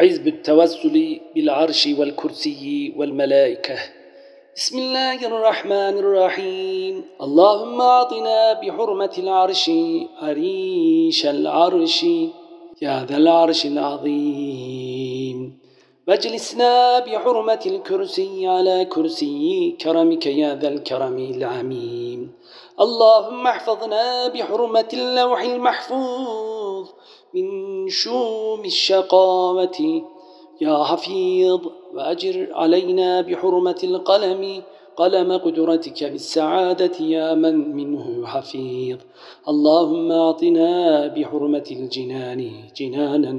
حزب التوسل بالعرش والكرسي والملائكة. بسم الله الرحمن الرحيم. اللهم أعطنا بحرمة العرش عريش العرش. يا ذا العرش العظيم. واجلسنا بحرمة الكرسي على كرسي كرمك يا ذا الكرم العميم. اللهم احفظنا بحرمة اللوح المحفوظ من شوم الشقاوة. يا حفيظ وأجر علينا بحرمة القلم قلم قدرتك بالسعادة يا من منه حفيظ. اللهم أعطنا بحرمة الجنان جنانا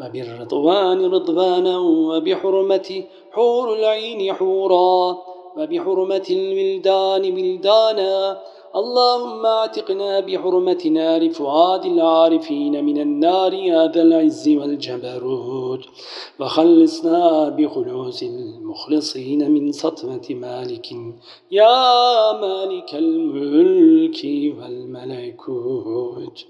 وبالرضوان رضوانا وبحرمة حور العين حورا وبحرمة الولدان ولدانا اللهم اعتقنا بحرمة نار فؤاد العارفين من النار يا ذا العز والجبروت. وخلصنا بخلوص المخلصين من سطمة مالك. يا مالك الملك والملكوت.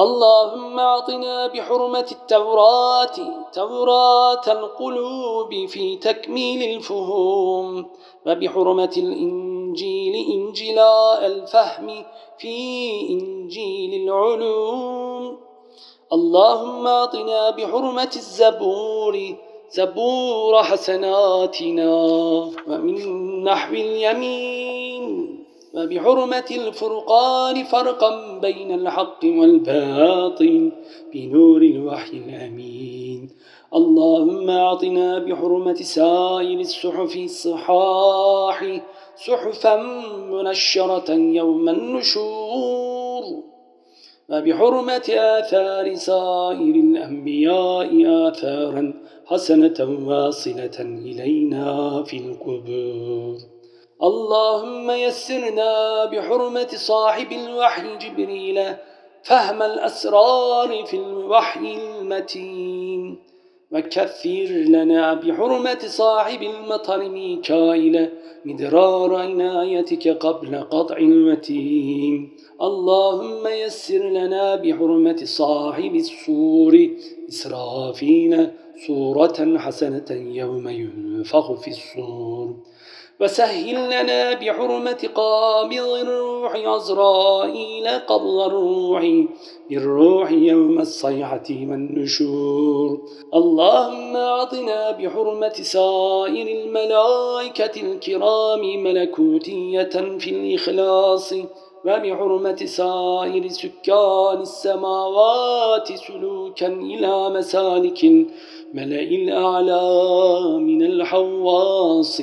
اللهم أعطنا بحرمة التوراة توراة القلوب في تكميل الفهوم وبحرمة الإنجيل إنجلاء الفهم في إنجيل العلوم. اللهم أعطنا بحرمة الزبور زبور حسناتنا ومن نحو اليمين. وبحرمة الفرقان فرقا بين الحق والباطل بنور الوحي الأمين. اللهم أعطنا بحرمة سائر الصحف الصحاح صحفا منشرة يوم النشور. وبحرمة آثار سائر الأنبياء آثارا حسنة واصلة إلينا في القبور. اللهم يسرنا بحرمة صاحب الوحي جبريل فهم الأسرار في الوحي المتين وكثر لنا بحرمة صاحب المطر ميكائيل مدرار عنايتك قبل قطع المتين. اللهم يسر لنا بحرمة صاحب الصور إسرافيل صورة حسنة يوم ينفخ في الصور. وسهل لنا بحرمة قابض الروح عزرائيل قبض الروح بالروح يوم الصيحة والنشور. اللهم أعطنا بحرمة سائر الملائكة الكرام ملكوتية في الإخلاص وبحرمة سائر سكان السماوات سلوكا إلى مسالك الملأ الأعلى من الحواص.